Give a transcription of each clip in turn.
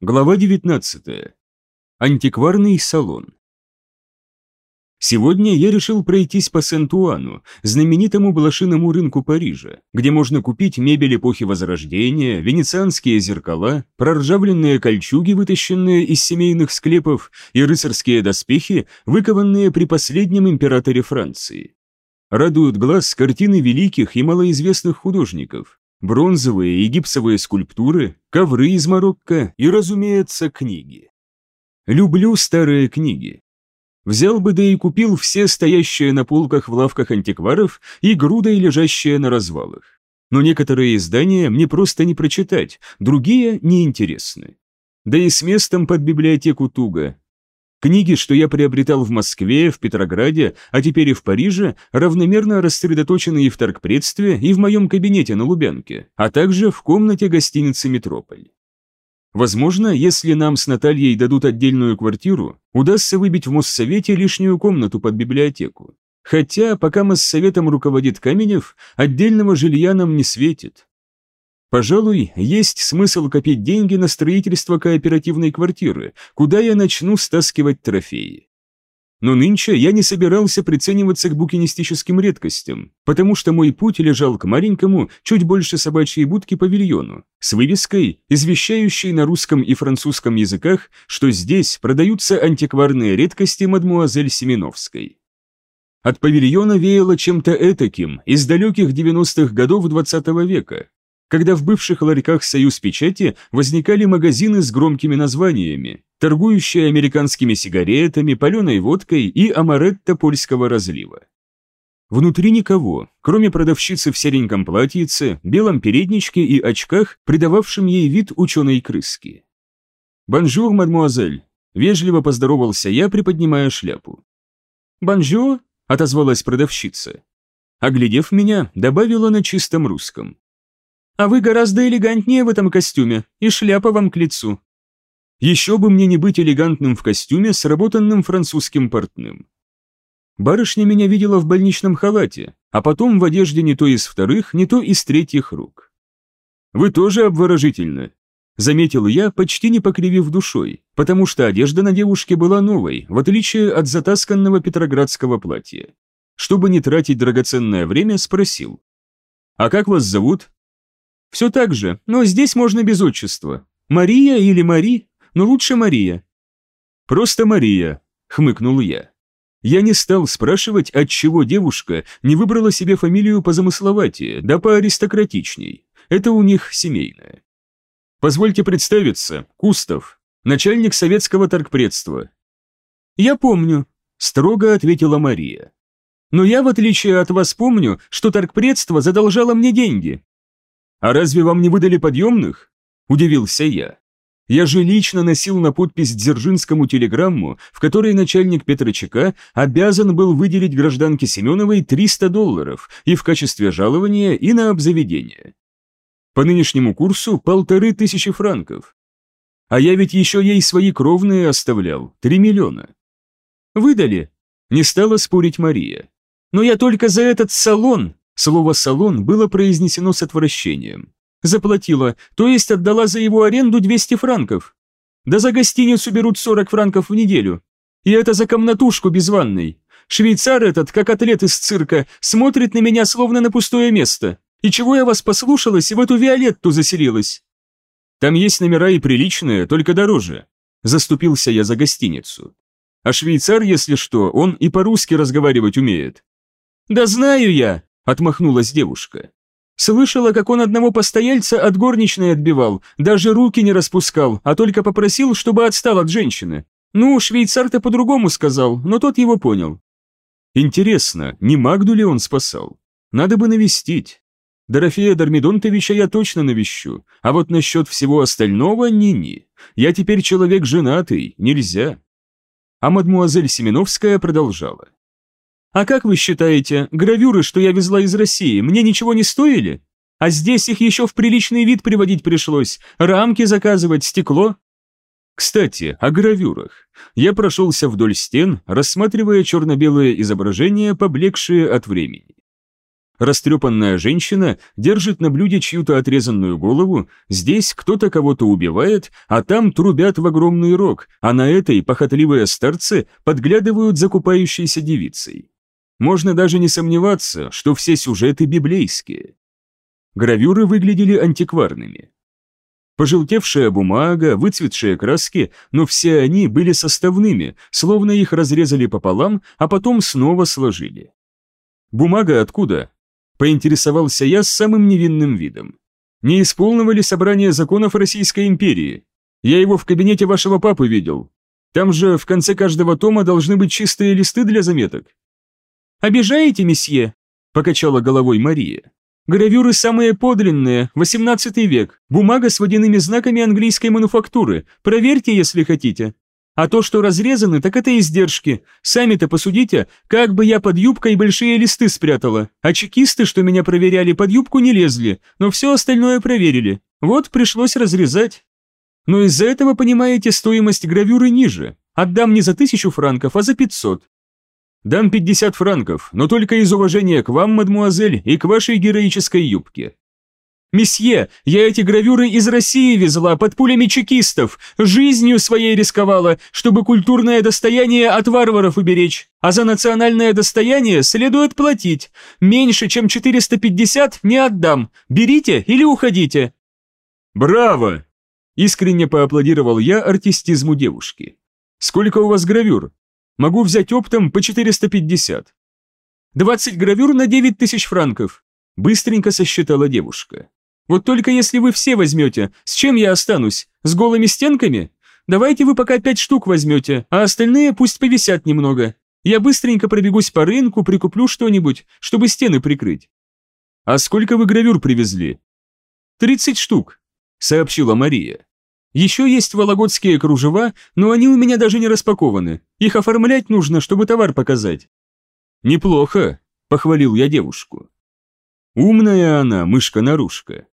Глава 19. Антикварный салон. Сегодня я решил пройтись по Сент-Уану, знаменитому блошиному рынку Парижа, где можно купить мебель эпохи Возрождения, венецианские зеркала, проржавленные кольчуги, вытащенные из семейных склепов, и рыцарские доспехи, выкованные при последнем императоре Франции. Радуют глаз картины великих и малоизвестных художников, бронзовые и гипсовые скульптуры, ковры из Марокко и, разумеется, книги. Люблю старые книги. Взял бы да и купил все стоящие на полках в лавках антикваров и грудой лежащие на развалах. Но некоторые издания мне просто не прочитать, другие неинтересны. Да и с местом под библиотеку туго, Книги, что я приобретал в Москве, в Петрограде, а теперь и в Париже, равномерно рассредоточены и в торгпредстве, и в моем кабинете на Лубянке, а также в комнате гостиницы «Метрополь». Возможно, если нам с Натальей дадут отдельную квартиру, удастся выбить в Моссовете лишнюю комнату под библиотеку. Хотя, пока Моссоветом руководит Каменев, отдельного жилья нам не светит. Пожалуй, есть смысл копить деньги на строительство кооперативной квартиры, куда я начну стаскивать трофеи. Но нынче я не собирался прицениваться к букинистическим редкостям, потому что мой путь лежал к маленькому, чуть больше собачьей будки павильону, с вывеской, извещающей на русском и французском языках, что здесь продаются антикварные редкости мадмуазель Семеновской. От павильона веяло чем-то этаким из далеких 90-х годов XX -го века, когда в бывших ларьках «Союз печати» возникали магазины с громкими названиями, торгующие американскими сигаретами, паленой водкой и амаретто польского разлива. Внутри никого, кроме продавщицы в сереньком платьице, белом передничке и очках, придававшим ей вид ученой крыски. «Bonjour, mademoiselle!» – вежливо поздоровался я, приподнимая шляпу. «Bonjour!» – отозвалась продавщица. Оглядев меня, добавила на чистом русском. А вы гораздо элегантнее в этом костюме, и шляпа вам к лицу. Еще бы мне не быть элегантным в костюме, сработанным французским портным. Барышня меня видела в больничном халате, а потом в одежде не то из вторых, не то из третьих рук. «Вы тоже обворожительны», — заметил я, почти не покривив душой, потому что одежда на девушке была новой, в отличие от затасканного петроградского платья. Чтобы не тратить драгоценное время, спросил. «А как вас зовут?» Все так же, но здесь можно без отчества. Мария или Мари, но лучше Мария. Просто Мария, хмыкнул я. Я не стал спрашивать, отчего девушка не выбрала себе фамилию позамысловатее, да поаристократичней. Это у них семейное. Позвольте представиться, Кустов, начальник советского торгпредства. Я помню, строго ответила Мария. Но я, в отличие от вас, помню, что торгпредство задолжало мне деньги, «А разве вам не выдали подъемных?» – удивился я. Я же лично носил на подпись Дзержинскому телеграмму, в которой начальник Петрочека обязан был выделить гражданке Семеновой 300 долларов и в качестве жалования, и на обзаведение. По нынешнему курсу полторы тысячи франков. А я ведь еще ей свои кровные оставлял, 3 миллиона. Выдали, не стала спорить Мария. Но я только за этот салон Слово «салон» было произнесено с отвращением. Заплатила, то есть отдала за его аренду 200 франков. Да за гостиницу берут 40 франков в неделю. И это за комнатушку без ванной. Швейцар этот, как атлет из цирка, смотрит на меня словно на пустое место. И чего я вас послушалась и в эту Виолетту заселилась? Там есть номера и приличные, только дороже. Заступился я за гостиницу. А швейцар, если что, он и по-русски разговаривать умеет. Да знаю я, отмахнулась девушка. Слышала, как он одного постояльца от горничной отбивал, даже руки не распускал, а только попросил, чтобы отстал от женщины. Ну, швейцар-то по-другому сказал, но тот его понял. Интересно, не Магду ли он спасал? Надо бы навестить. Дорофея Дармидонтовича я точно навещу, а вот насчет всего остального ни-ни. Я теперь человек женатый, нельзя. А мадмуазель Семеновская продолжала. А как вы считаете, гравюры, что я везла из России, мне ничего не стоили? А здесь их еще в приличный вид приводить пришлось, рамки заказывать, стекло. Кстати, о гравюрах. Я прошелся вдоль стен, рассматривая черно-белые изображения, поблекшие от времени. Растрепанная женщина держит на блюде чью-то отрезанную голову, здесь кто-то кого-то убивает, а там трубят в огромный рог, а на этой похотливые старцы подглядывают за купающейся девицей. Можно даже не сомневаться, что все сюжеты библейские. Гравюры выглядели антикварными. Пожелтевшая бумага, выцветшие краски, но все они были составными, словно их разрезали пополам, а потом снова сложили. «Бумага откуда?» Поинтересовался я с самым невинным видом. Не из полного ли собрания законов Российской империи? Я его в кабинете вашего папы видел. Там же в конце каждого тома должны быть чистые листы для заметок. «Обижаете, месье?» – покачала головой Мария. «Гравюры самые подлинные, 18 век, бумага с водяными знаками английской мануфактуры, проверьте, если хотите. А то, что разрезаны, так это издержки. Сами-то посудите, как бы я под юбкой большие листы спрятала. А чекисты, что меня проверяли, под юбку не лезли, но все остальное проверили. Вот пришлось разрезать. Но из-за этого, понимаете, стоимость гравюры ниже. Отдам не за тысячу франков, а за пятьсот. Дам пятьдесят франков, но только из уважения к вам, мадмуазель, и к вашей героической юбке. «Месье, я эти гравюры из России везла под пулями чекистов, жизнью своей рисковала, чтобы культурное достояние от варваров уберечь, а за национальное достояние следует платить. Меньше, чем 450 не отдам, берите или уходите». «Браво!» – искренне поаплодировал я артистизму девушки. «Сколько у вас гравюр? Могу взять оптом по 450». «20 гравюр на 9 тысяч франков», – быстренько сосчитала девушка. Вот только если вы все возьмете, с чем я останусь? С голыми стенками? Давайте вы пока пять штук возьмете, а остальные пусть повисят немного. Я быстренько пробегусь по рынку, прикуплю что-нибудь, чтобы стены прикрыть». «А сколько вы гравюр привезли?» «Тридцать штук», — сообщила Мария. «Еще есть вологодские кружева, но они у меня даже не распакованы. Их оформлять нужно, чтобы товар показать». «Неплохо», — похвалил я девушку. «Умная она, мышка-нарушка.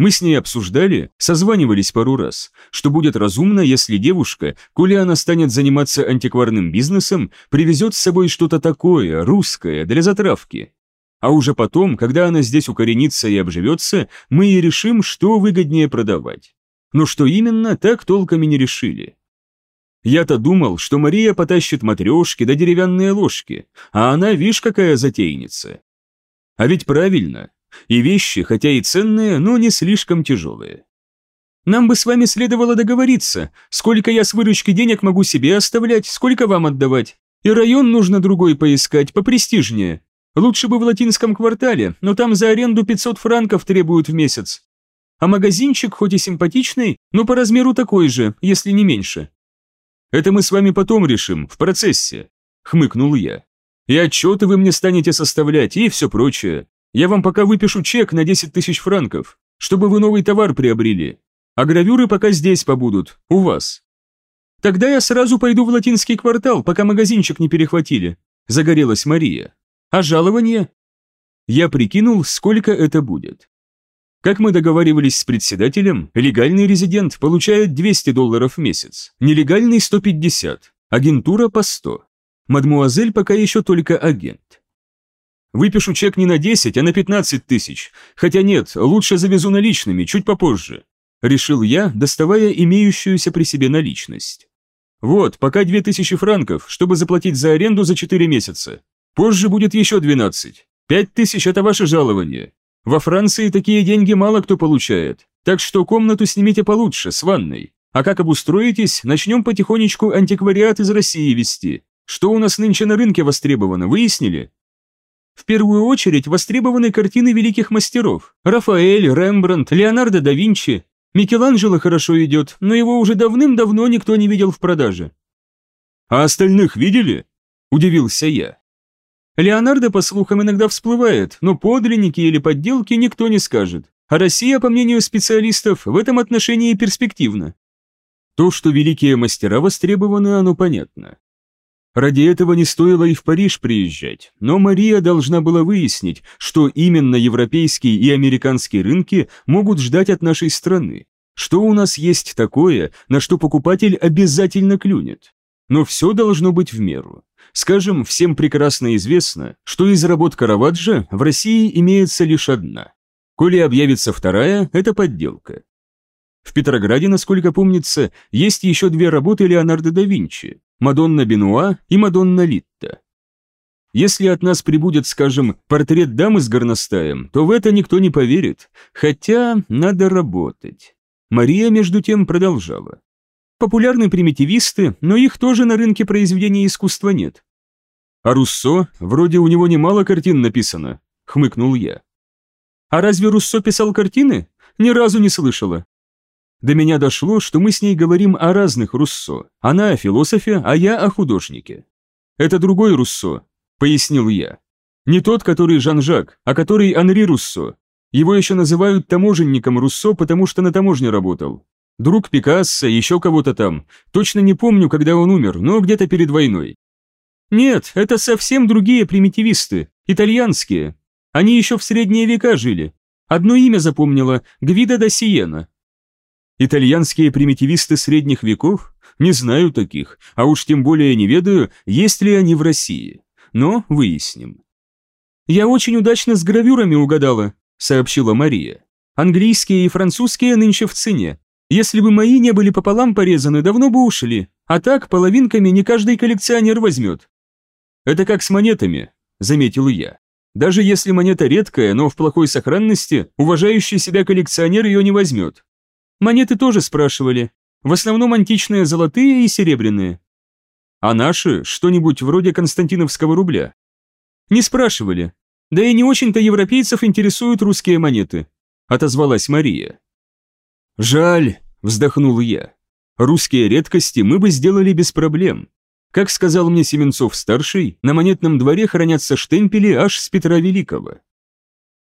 Мы с ней обсуждали, созванивались пару раз, что будет разумно, если девушка, коли она станет заниматься антикварным бизнесом, привезет с собой что-то такое, русское, для затравки. А уже потом, когда она здесь укоренится и обживется, мы и решим, что выгоднее продавать. Но что именно, так толком и не решили. Я-то думал, что Мария потащит матрешки да деревянные ложки, а она, видишь, какая затейница. А ведь правильно, и вещи, хотя и ценные, но не слишком тяжелые. Нам бы с вами следовало договориться, сколько я с выручки денег могу себе оставлять, сколько вам отдавать. И район нужно другой поискать, попрестижнее. Лучше бы в латинском квартале, но там за аренду 500 франков требуют в месяц. А магазинчик, хоть и симпатичный, но по размеру такой же, если не меньше. Это мы с вами потом решим, в процессе, хмыкнул я. И отчеты вы мне станете составлять, и все прочее. Я вам пока выпишу чек на 10 тысяч франков, чтобы вы новый товар приобрели. А гравюры пока здесь побудут, у вас. Тогда я сразу пойду в латинский квартал, пока магазинчик не перехватили. Загорелась Мария. А жалование? Я прикинул, сколько это будет. Как мы договаривались с председателем, легальный резидент получает 200 долларов в месяц, нелегальный 150, агентура по 100. Мадмуазель пока еще только агент. Выпишу чек не на 10, а на 15 тысяч. Хотя нет, лучше завезу наличными, чуть попозже. Решил я, доставая имеющуюся при себе наличность. Вот, пока 2000 франков, чтобы заплатить за аренду за 4 месяца. Позже будет еще 12. 5000 это ваше жалование. Во Франции такие деньги мало кто получает. Так что комнату снимите получше, с ванной. А как обустроитесь, начнем потихонечку антиквариат из России вести. Что у нас нынче на рынке востребовано, выяснили? В первую очередь востребованы картины великих мастеров. Рафаэль, Рембрандт, Леонардо да Винчи. Микеланджело хорошо идет, но его уже давным-давно никто не видел в продаже. «А остальных видели?» – удивился я. Леонардо, по слухам, иногда всплывает, но подлинники или подделки никто не скажет. А Россия, по мнению специалистов, в этом отношении перспективна. То, что великие мастера востребованы, оно понятно. Ради этого не стоило и в Париж приезжать, но Мария должна была выяснить, что именно европейские и американские рынки могут ждать от нашей страны. Что у нас есть такое, на что покупатель обязательно клюнет? но все должно быть в меру. Скажем, всем прекрасно известно, что из работ Караваджо в России имеется лишь одна. Коли объявится вторая, это подделка. В Петрограде, насколько помнится, есть еще две работы Леонардо да Винчи – «Мадонна Бенуа» и «Мадонна Литта». Если от нас прибудет, скажем, портрет дамы с горностаем, то в это никто не поверит, хотя надо работать. Мария, между тем, продолжала. Популярны примитивисты, но их тоже на рынке произведений искусства нет. А Руссо, вроде у него немало картин написано, хмыкнул я. А разве Руссо писал картины? Ни разу не слышала. До меня дошло, что мы с ней говорим о разных Руссо. Она о философе, а я о художнике. Это другой Руссо, пояснил я. Не тот, который Жан-Жак, а который Анри Руссо. Его еще называют таможенником Руссо, потому что на таможне работал. Друг Пикассо, еще кого-то там. Точно не помню, когда он умер, но где-то перед войной. Нет, это совсем другие примитивисты, итальянские. Они еще в средние века жили. Одно имя запомнила – Гвида да Сиена. Итальянские примитивисты средних веков? Не знаю таких, а уж тем более не ведаю, есть ли они в России. Но выясним. «Я очень удачно с гравюрами угадала», — сообщила Мария. «Английские и французские нынче в цене. Если бы мои не были пополам порезаны, давно бы ушли. А так, половинками не каждый коллекционер возьмет». «Это как с монетами», — заметил я. «Даже если монета редкая, но в плохой сохранности, уважающий себя коллекционер ее не возьмет. Монеты тоже спрашивали. В основном античные золотые и серебряные. А наши что-нибудь вроде Константиновского рубля? Не спрашивали. Да и не очень-то европейцев интересуют русские монеты, отозвалась Мария. Жаль, вздохнул я. Русские редкости мы бы сделали без проблем. Как сказал мне Семенцов-старший, на монетном дворе хранятся штемпели аж с Петра Великого.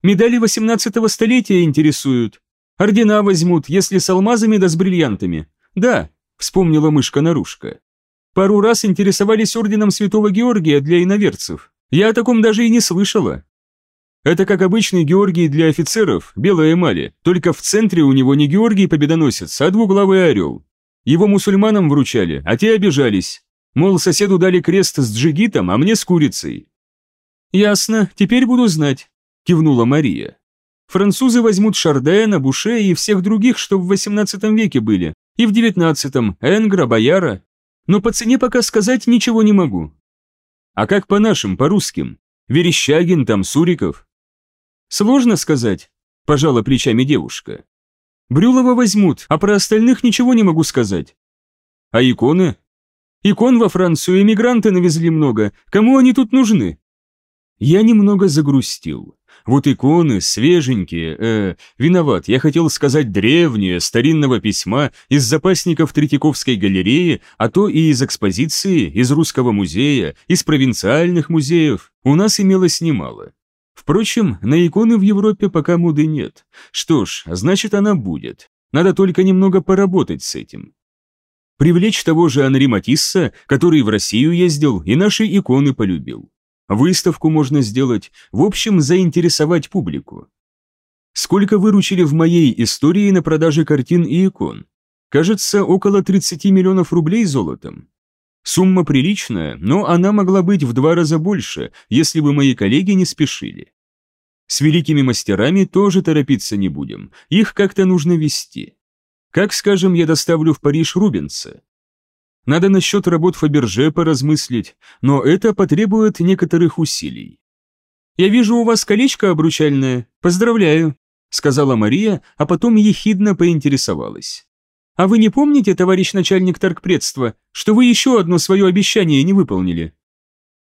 Медали 18 столетия интересуют, Ордена возьмут, если с алмазами да с бриллиантами. Да, вспомнила мышка-нарушка. Пару раз интересовались орденом Святого Георгия для иноверцев. Я о таком даже и не слышала. Это как обычный Георгий для офицеров, белая эмали, только в центре у него не Георгий Победоносец, а двуглавый орел. Его мусульманам вручали, а те обижались. Мол, соседу дали крест с джигитом, а мне с курицей. «Ясно, теперь буду знать», – кивнула Мария. Французы возьмут Шардена, Буше и всех других, что в 18 веке были, и в 19-м, Энгра, Бояра. Но по цене пока сказать ничего не могу. А как по нашим, по русским? Верещагин там, Суриков? Сложно сказать, пожала плечами девушка. Брюлова возьмут, а про остальных ничего не могу сказать. А иконы? Икон во Францию эмигранты навезли много, кому они тут нужны? Я немного загрустил. Вот иконы, свеженькие, э, виноват, я хотел сказать древние, старинного письма из запасников Третьяковской галереи, а то и из экспозиции, из Русского музея, из провинциальных музеев, у нас имелось немало. Впрочем, на иконы в Европе пока моды нет. Что ж, значит она будет. Надо только немного поработать с этим. Привлечь того же Анри Матисса, который в Россию ездил и наши иконы полюбил. Выставку можно сделать, в общем, заинтересовать публику. Сколько выручили в моей истории на продаже картин и икон? Кажется, около 30 миллионов рублей золотом. Сумма приличная, но она могла быть в два раза больше, если бы мои коллеги не спешили. С великими мастерами тоже торопиться не будем, их как-то нужно вести. Как, скажем, я доставлю в Париж Рубенса? Надо насчет работ Фаберже поразмыслить, но это потребует некоторых усилий. «Я вижу у вас колечко обручальное. Поздравляю», — сказала Мария, а потом ехидно поинтересовалась. «А вы не помните, товарищ начальник торгпредства, что вы еще одно свое обещание не выполнили?»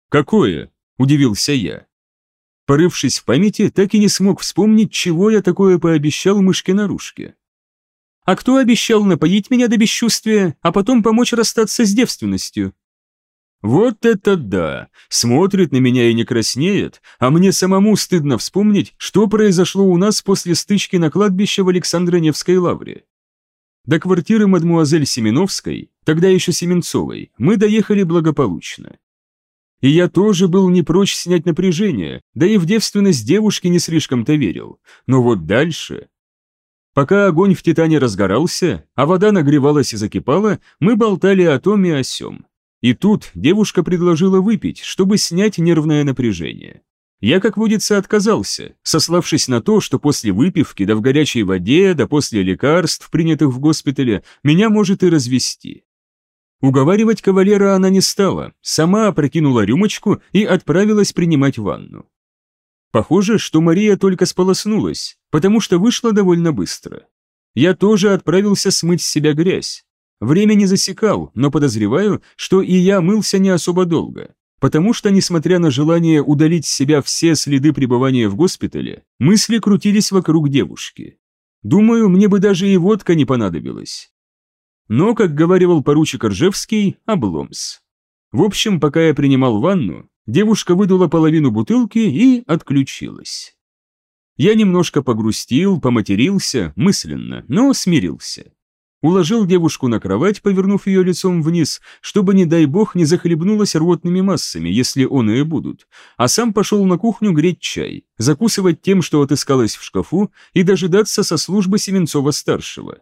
«Какое?» – удивился я. Порывшись в памяти, так и не смог вспомнить, чего я такое пообещал мышке наружке. А кто обещал напоить меня до бесчувствия, а потом помочь расстаться с девственностью? Вот это да! Смотрит на меня и не краснеет, а мне самому стыдно вспомнить, что произошло у нас после стычки на кладбище в Александро-Невской лавре. До квартиры мадмуазель Семеновской, тогда еще Семенцовой, мы доехали благополучно. И я тоже был не прочь снять напряжение, да и в девственность девушки не слишком-то верил. Но вот дальше... Пока огонь в Титане разгорался, а вода нагревалась и закипала, мы болтали о том и о сём. И тут девушка предложила выпить, чтобы снять нервное напряжение. Я, как водится, отказался, сославшись на то, что после выпивки, да в горячей воде, да после лекарств, принятых в госпитале, меня может и развести. Уговаривать кавалера она не стала, сама опрокинула рюмочку и отправилась принимать ванну. Похоже, что Мария только сполоснулась, потому что вышла довольно быстро. Я тоже отправился смыть с себя грязь. Время не засекал, но подозреваю, что и я мылся не особо долго, потому что, несмотря на желание удалить с себя все следы пребывания в госпитале, мысли крутились вокруг девушки. Думаю, мне бы даже и водка не понадобилась. Но, как говаривал поручик Ржевский, обломс. В общем, пока я принимал ванну, девушка выдула половину бутылки и отключилась. Я немножко погрустил, поматерился, мысленно, но смирился. Уложил девушку на кровать, повернув ее лицом вниз, чтобы, не дай бог, не захлебнулась рвотными массами, если он и будут, а сам пошел на кухню греть чай, закусывать тем, что отыскалось в шкафу, и дожидаться со службы Семенцова-старшего.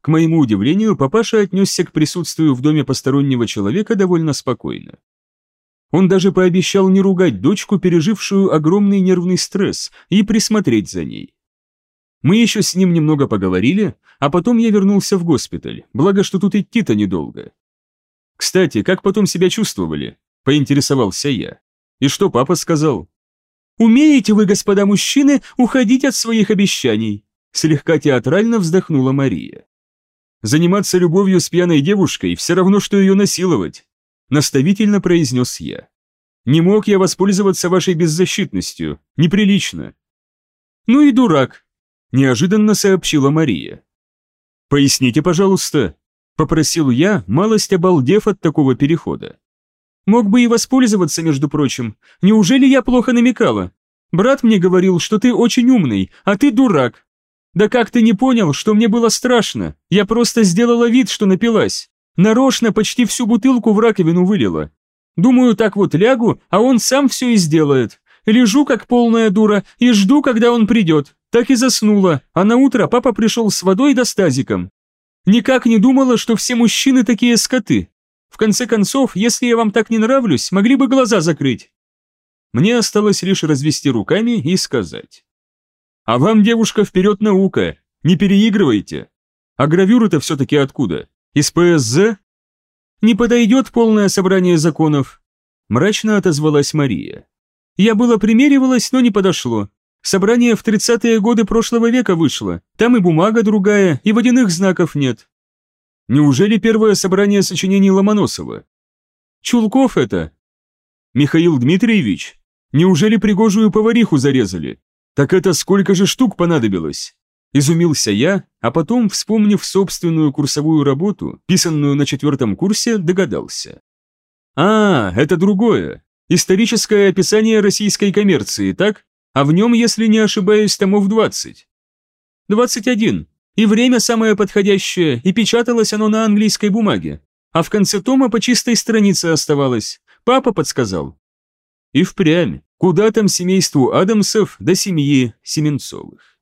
К моему удивлению, папаша отнесся к присутствию в доме постороннего человека довольно спокойно. Он даже пообещал не ругать дочку, пережившую огромный нервный стресс, и присмотреть за ней. Мы еще с ним немного поговорили, а потом я вернулся в госпиталь, благо что тут идти-то недолго. Кстати, как потом себя чувствовали? Поинтересовался я. И что папа сказал? «Умеете вы, господа мужчины, уходить от своих обещаний?» Слегка театрально вздохнула Мария. «Заниматься любовью с пьяной девушкой все равно, что ее насиловать», наставительно произнес я. «Не мог я воспользоваться вашей беззащитностью. Неприлично». «Ну и дурак», неожиданно сообщила Мария. «Поясните, пожалуйста», — попросил я, малость обалдев от такого перехода. «Мог бы и воспользоваться, между прочим. Неужели я плохо намекала? Брат мне говорил, что ты очень умный, а ты дурак. Да как ты не понял, что мне было страшно? Я просто сделала вид, что напилась. Нарочно почти всю бутылку в раковину вылила. Думаю, так вот лягу, а он сам все и сделает. Лежу, как полная дура, и жду, когда он придет. Так и заснула, а на утро папа пришел с водой да с тазиком. Никак не думала, что все мужчины такие скоты. В конце концов, если я вам так не нравлюсь, могли бы глаза закрыть. Мне осталось лишь развести руками и сказать. А вам, девушка, вперед наука, не переигрывайте. А гравюры-то все-таки откуда? Из ПСЗ? Не подойдет полное собрание законов. Мрачно отозвалась Мария. Я было примеривалась, но не подошло. Собрание в 30-е годы прошлого века вышло. Там и бумага другая, и водяных знаков нет. Неужели первое собрание сочинений Ломоносова? Чулков это? Михаил Дмитриевич, неужели пригожую повариху зарезали? Так это сколько же штук понадобилось? Изумился я, а потом, вспомнив собственную курсовую работу, писанную на четвертом курсе, догадался. А, это другое. Историческое описание российской коммерции, так? А в нем, если не ошибаюсь, томов 20. 21. И время самое подходящее, и печаталось оно на английской бумаге. А в конце тома по чистой странице оставалось. Папа подсказал. И впрямь, куда там семейству Адамсов до семьи Семенцовых.